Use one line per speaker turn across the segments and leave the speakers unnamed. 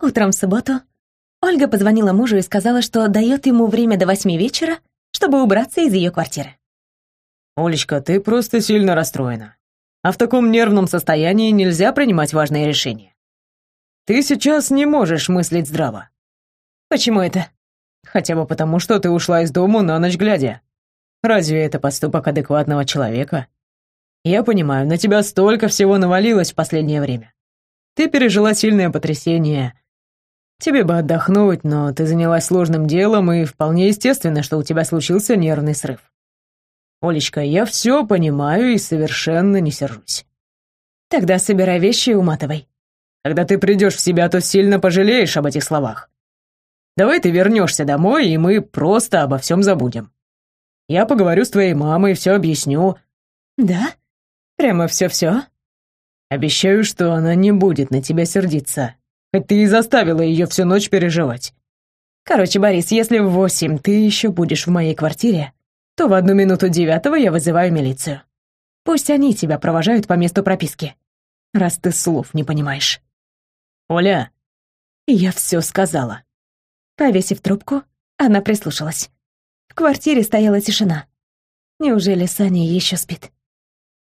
Утром в субботу Ольга позвонила мужу и сказала, что дает ему время до восьми вечера, чтобы убраться из ее квартиры.
«Олечка, ты просто сильно расстроена. А в таком нервном состоянии нельзя принимать важные решения. Ты сейчас не можешь мыслить здраво.
Почему это?
Хотя бы потому, что ты ушла из дому на ночь глядя. Разве это поступок адекватного человека? Я понимаю, на тебя столько всего навалилось в последнее время. Ты пережила сильное потрясение. Тебе бы отдохнуть, но ты занялась сложным делом, и вполне естественно, что у тебя случился нервный срыв. Олечка, я все понимаю и совершенно не сержусь.
Тогда собирай вещи и уматывай.
Когда ты придешь в себя, то сильно пожалеешь об этих словах. Давай ты вернешься домой, и мы просто обо всем забудем. Я поговорю с твоей мамой, все объясню.
Да? Прямо все-все?
Обещаю, что она не будет на тебя сердиться. Ты и заставила ее всю ночь переживать.
Короче, Борис, если в восемь ты еще будешь в моей квартире, то в одну минуту девятого я вызываю милицию. Пусть они тебя провожают по месту прописки, раз ты слов не понимаешь.
Оля,
я все сказала. Повесив трубку, она прислушалась. В квартире стояла тишина. Неужели Саня еще спит?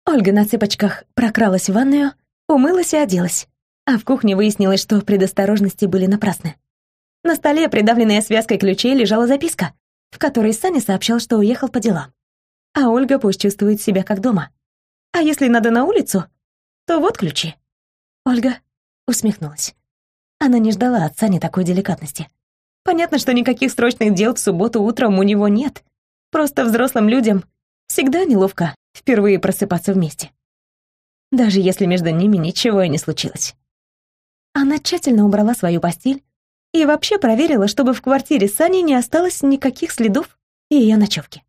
Ольга на цыпочках прокралась в ванную, умылась и оделась. А в кухне выяснилось, что предосторожности были напрасны. На столе, придавленная связкой ключей, лежала записка, в которой Саня сообщал, что уехал по делам. А Ольга пусть чувствует себя как дома. А если надо на улицу, то вот ключи. Ольга усмехнулась. Она не ждала от Сани такой деликатности. Понятно, что никаких срочных дел в субботу утром у него нет. Просто взрослым людям всегда неловко впервые просыпаться вместе. Даже если между ними ничего и не случилось. Она тщательно убрала свою постель и вообще проверила, чтобы в квартире Сани не осталось никаких следов ее ночевки.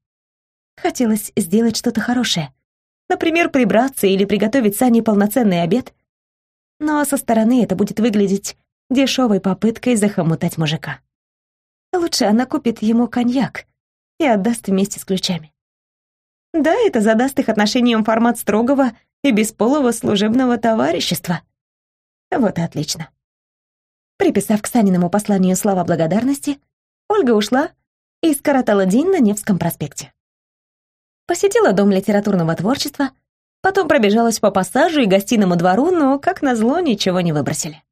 Хотелось сделать что-то хорошее. Например, прибраться или приготовить Сане полноценный обед. Но со стороны это будет выглядеть дешевой попыткой захомутать мужика. Лучше она купит ему коньяк и отдаст вместе с ключами. Да, это задаст их отношениям формат строгого и бесполого служебного товарищества. Вот и отлично. Приписав к Саниному посланию слова благодарности, Ольга ушла и скоротала день на Невском проспекте. Посетила Дом литературного творчества, потом пробежалась по пассажу и гостиному двору, но, как назло, ничего не выбросили.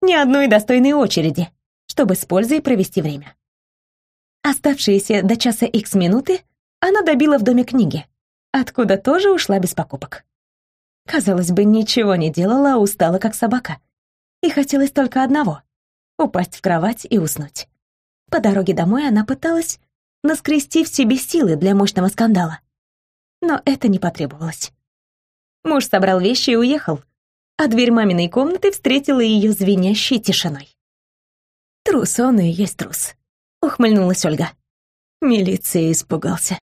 Ни одной достойной очереди, чтобы с пользой провести время. Оставшиеся до часа икс минуты она добила в доме книги, откуда тоже ушла без покупок. Казалось бы, ничего не делала, а устала как собака. И хотелось только одного — упасть в кровать и уснуть. По дороге домой она пыталась наскрести в себе силы для мощного скандала. Но это не потребовалось. Муж собрал вещи и уехал, а дверь маминой комнаты встретила ее звенящей тишиной. Трус он и есть трус. — ухмыльнулась Ольга. Милиция испугался.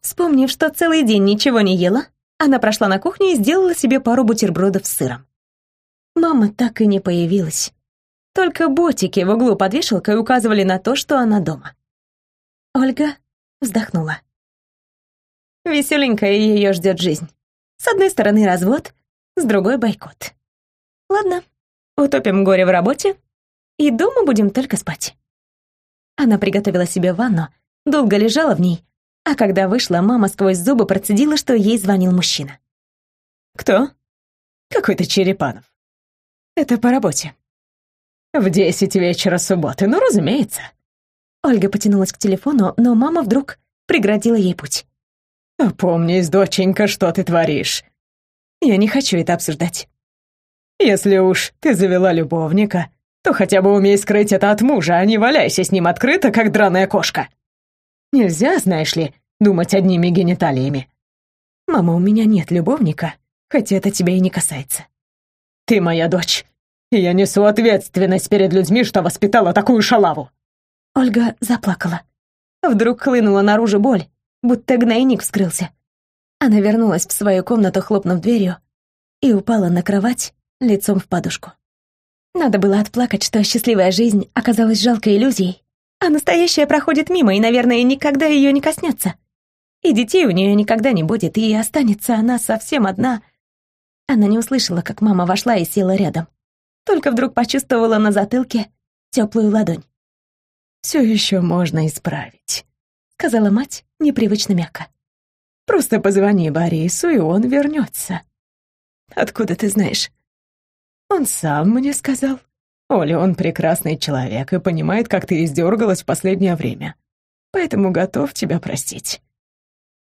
Вспомнив, что целый день ничего не ела, она прошла на кухню и сделала себе пару бутербродов с сыром. Мама так и не появилась. Только ботики в углу под вешалкой указывали на то, что она дома. Ольга вздохнула. Веселенькая ее ждет жизнь. С одной стороны развод, с другой бойкот. Ладно, утопим горе в работе, и дома будем только спать. Она приготовила себе ванну, долго лежала в ней, а когда вышла, мама сквозь зубы процедила, что ей звонил мужчина.
«Кто?» «Какой-то Черепанов».
«Это по работе».
«В десять вечера субботы, ну, разумеется».
Ольга потянулась к телефону, но мама вдруг преградила ей путь.
«Опомнись, доченька, что ты творишь?»
«Я не хочу это обсуждать».
«Если уж ты завела любовника, то хотя бы умей скрыть это от мужа, а не валяйся с ним открыто, как драная кошка. Нельзя, знаешь ли, думать одними гениталиями.
Мама, у меня нет любовника, хотя это тебя и не касается.
Ты моя дочь, и я несу ответственность перед людьми, что воспитала такую шалаву.
Ольга заплакала. Вдруг хлынула наружу боль, будто гнойник вскрылся. Она вернулась в свою комнату, хлопнув дверью, и упала на кровать лицом в подушку. Надо было отплакать, что счастливая жизнь оказалась жалкой иллюзией, а настоящая проходит мимо и, наверное, никогда ее не коснется. И детей у нее никогда не будет, и останется она совсем одна. Она не услышала, как мама вошла и села рядом. только вдруг почувствовала на затылке теплую ладонь.
«Все еще можно исправить», — сказала мать непривычно мягко. «Просто позвони Борису, и он вернется». «Откуда ты знаешь?» «Он сам мне сказал. Оля, он прекрасный человек и понимает, как ты издергалась в последнее время. Поэтому готов тебя простить».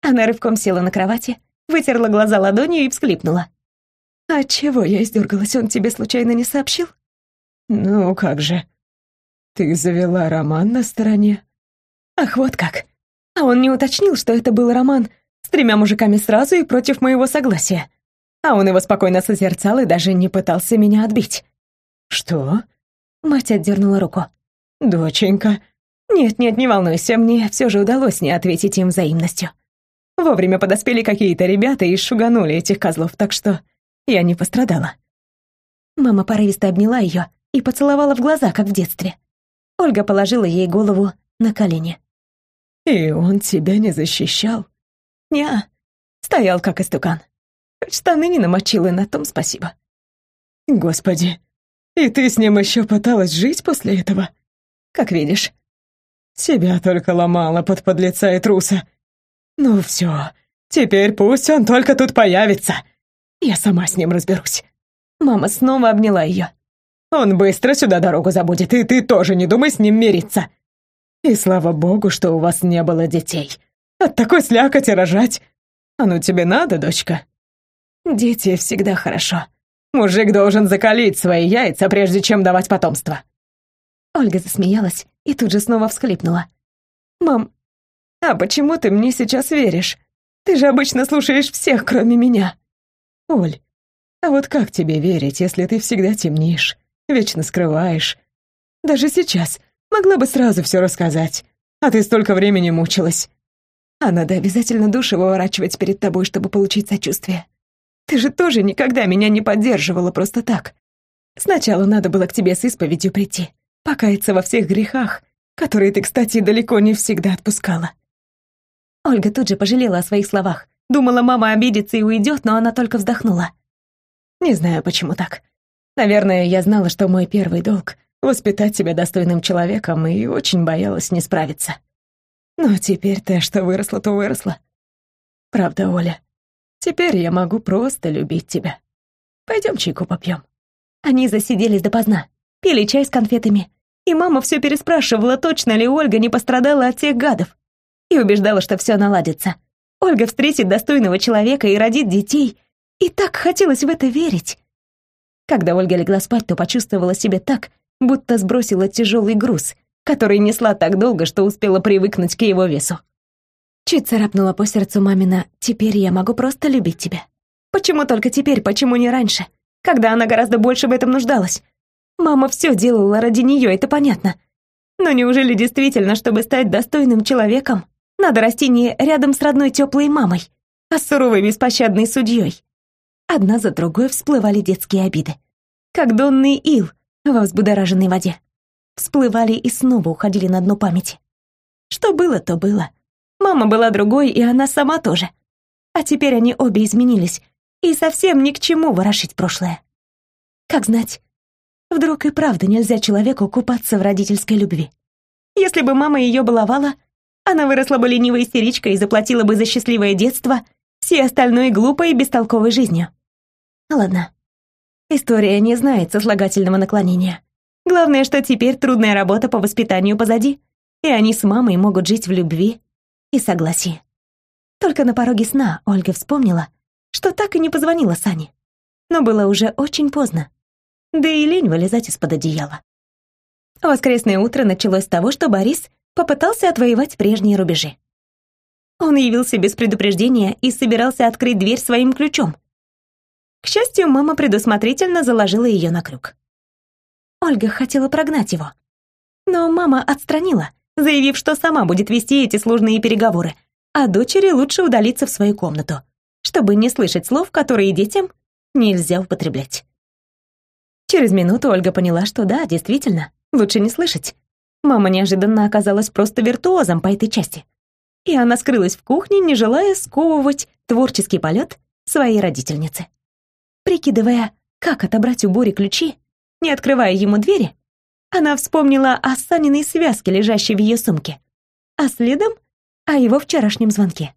Она рывком села на кровати, вытерла глаза ладонью и всклипнула. «А чего я издергалась, он тебе случайно не сообщил?»
«Ну, как же. Ты завела роман на стороне?»
«Ах, вот как. А он не уточнил, что это был роман с тремя мужиками сразу и против моего согласия. А он его спокойно созерцал и даже не пытался меня отбить».
«Что?»
Мать отдернула руку.
«Доченька».
«Нет-нет, не волнуйся, мне все же удалось не ответить им взаимностью. Вовремя подоспели какие-то ребята и шуганули этих козлов, так что я не пострадала. Мама порывисто обняла ее и поцеловала в глаза, как в детстве. Ольга положила ей голову на колени.
«И он тебя не защищал?»
«Не, стоял как истукан. Штаны не намочил, и на том спасибо».
«Господи, и ты с ним еще пыталась жить после этого?»
«Как видишь».
«Себя только ломала под подлеца и труса. Ну все, теперь пусть он только тут появится. Я сама с ним разберусь.
Мама снова обняла ее.
Он быстро сюда дорогу забудет, и ты тоже не думай с ним мириться. И слава богу, что у вас не было детей. От такой слякоти рожать. А ну тебе надо, дочка?
Дети всегда хорошо.
Мужик должен закалить свои яйца, прежде чем давать потомство.
Ольга засмеялась и тут же снова всхлипнула. «Мам, а почему ты мне сейчас веришь? Ты же обычно слушаешь всех, кроме меня».
«Оль, а вот как тебе верить, если ты всегда темнишь, вечно скрываешь? Даже сейчас могла бы сразу все рассказать, а ты столько времени мучилась.
А надо обязательно душу выворачивать перед тобой, чтобы получить сочувствие. Ты же тоже никогда меня не поддерживала просто так. Сначала надо было к тебе с исповедью прийти, покаяться во всех грехах, которые ты, кстати, далеко не всегда отпускала. Ольга тут же пожалела о своих словах. Думала, мама обидится и уйдет, но она только вздохнула. Не знаю, почему так. Наверное, я знала, что мой первый долг — воспитать тебя достойным человеком, и очень боялась не справиться. Но теперь-то, что выросло, то выросло. Правда, Оля, теперь я могу просто любить тебя. Пойдем чайку попьем. Они засиделись допоздна, пили чай с конфетами, и мама все переспрашивала, точно ли Ольга не пострадала от тех гадов, и убеждала, что все наладится. Ольга встретит достойного человека и родит детей. И так хотелось в это верить. Когда Ольга легла спать, то почувствовала себя так, будто сбросила тяжелый груз, который несла так долго, что успела привыкнуть к его весу. Чуть царапнула по сердцу мамина «Теперь я могу просто любить тебя». Почему только теперь, почему не раньше? Когда она гораздо больше в этом нуждалась. Мама все делала ради нее, это понятно. Но неужели действительно, чтобы стать достойным человеком, надо расти не рядом с родной теплой мамой, а с суровой беспощадной судьей. Одна за другой всплывали детские обиды. Как донный ил во взбудораженной воде. Всплывали и снова уходили на дно памяти. Что было, то было. Мама была другой, и она сама тоже. А теперь они обе изменились, и совсем ни к чему ворошить прошлое. Как знать, вдруг и правда нельзя человеку купаться в родительской любви. Если бы мама ее баловала, она выросла бы ленивой истеричкой и заплатила бы за счастливое детство всей остальной глупой и бестолковой жизнью. Ладно. История не знает сослагательного наклонения. Главное, что теперь трудная работа по воспитанию позади, и они с мамой могут жить в любви и согласии. Только на пороге сна Ольга вспомнила, что так и не позвонила Сане. Но было уже очень поздно. Да и лень вылезать из-под одеяла. Воскресное утро началось с того, что Борис попытался отвоевать прежние рубежи. Он явился без предупреждения и собирался открыть дверь своим ключом. К счастью, мама предусмотрительно заложила ее на крюк. Ольга хотела прогнать его. Но мама отстранила, заявив, что сама будет вести эти сложные переговоры, а дочери лучше удалиться в свою комнату, чтобы не слышать слов, которые детям нельзя употреблять. Через минуту Ольга поняла, что да, действительно, лучше не слышать. Мама неожиданно оказалась просто виртуозом по этой части. И она скрылась в кухне, не желая сковывать творческий полет своей родительницы. Прикидывая, как отобрать у Бори ключи, не открывая ему двери, она вспомнила о Саниной связке, лежащей в ее сумке, а следом — о его вчерашнем звонке.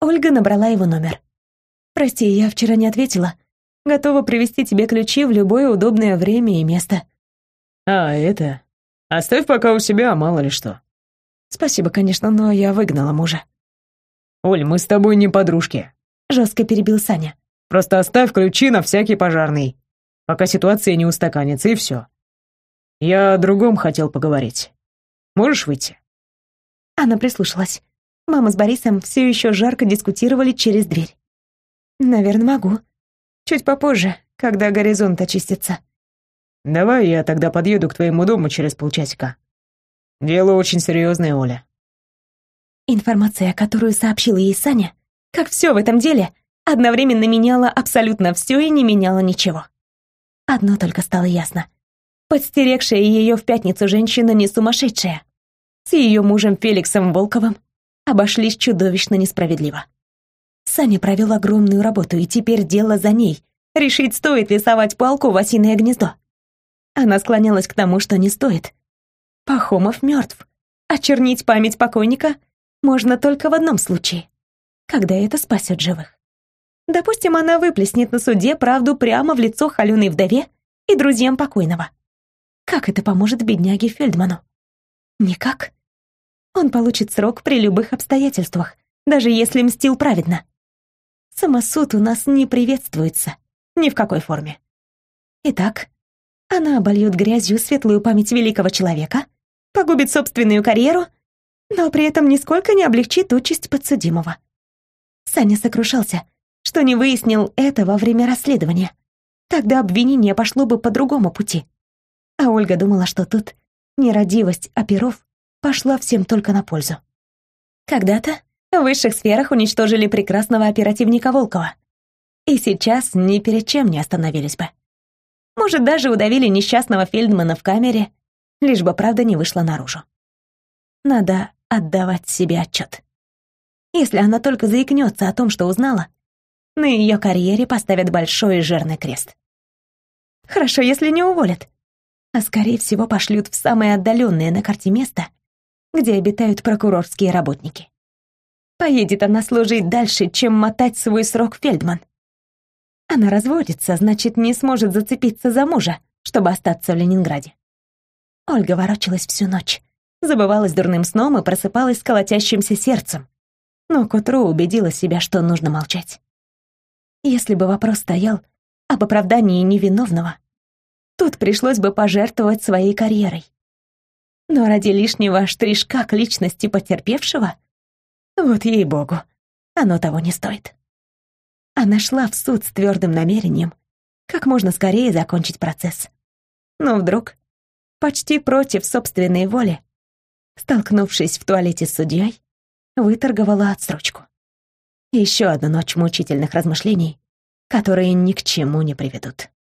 Ольга набрала его номер. «Прости, я вчера не ответила. Готова привезти тебе ключи в любое удобное время и место».
«А, это...» Оставь пока у себя, мало ли что.
Спасибо, конечно, но я выгнала мужа.
Оль, мы с тобой не подружки.
Жестко перебил Саня.
Просто оставь ключи на всякий пожарный, пока ситуация не устаканится, и все. Я о другом хотел поговорить. Можешь выйти?
Она прислушалась. Мама с Борисом все еще жарко дискутировали через дверь. Наверное, могу. Чуть попозже, когда горизонт очистится.
Давай я тогда подъеду к твоему дому через полчасика. Дело очень серьезное, Оля.
Информация, которую сообщила ей Саня, как все в этом деле, одновременно меняла абсолютно все и не меняла ничего. Одно только стало ясно. Подстерегшая ее в пятницу женщина не сумасшедшая. С ее мужем Феликсом Волковым обошлись чудовищно несправедливо. Саня провел огромную работу, и теперь дело за ней. Решить, стоит ли совать палку в осиное гнездо. Она склонялась к тому, что не стоит. Пахомов мертв. Очернить память покойника можно только в одном случае, когда это спасет живых. Допустим, она выплеснет на суде правду прямо в лицо холеной вдове и друзьям покойного. Как это поможет бедняге Фельдману? Никак. Он получит срок при любых обстоятельствах, даже если мстил праведно. Самосуд у нас не приветствуется, ни в какой форме. Итак, она обольет грязью светлую память великого человека, погубит собственную карьеру, но при этом нисколько не облегчит участь подсудимого. Саня сокрушался, что не выяснил это во время расследования. Тогда обвинение пошло бы по другому пути. А Ольга думала, что тут нерадивость оперов пошла всем только на пользу. Когда-то в высших сферах уничтожили прекрасного оперативника Волкова. И сейчас ни перед чем не остановились бы. Может, даже удавили несчастного Фельдмана в камере, лишь бы правда не вышла наружу. Надо отдавать себе отчет. Если она только заикнется о том, что узнала, на ее карьере поставят большой и жирный крест. Хорошо, если не уволят, а скорее всего пошлют в самое отдаленное на карте место, где обитают прокурорские работники. Поедет она служить дальше, чем мотать свой срок Фельдман. Она разводится, значит, не сможет зацепиться за мужа, чтобы остаться в Ленинграде. Ольга ворочалась всю ночь, забывалась дурным сном и просыпалась с колотящимся сердцем, но к утру убедила себя, что нужно молчать. Если бы вопрос стоял об оправдании невиновного, тут пришлось бы пожертвовать своей карьерой. Но ради лишнего штришка к личности потерпевшего, вот ей-богу, оно того не стоит. Она шла в суд с твердым намерением как можно скорее закончить процесс. Но вдруг, почти против собственной воли, столкнувшись в туалете с судьей, выторговала отсрочку. Еще одна ночь мучительных размышлений, которые ни к чему не приведут.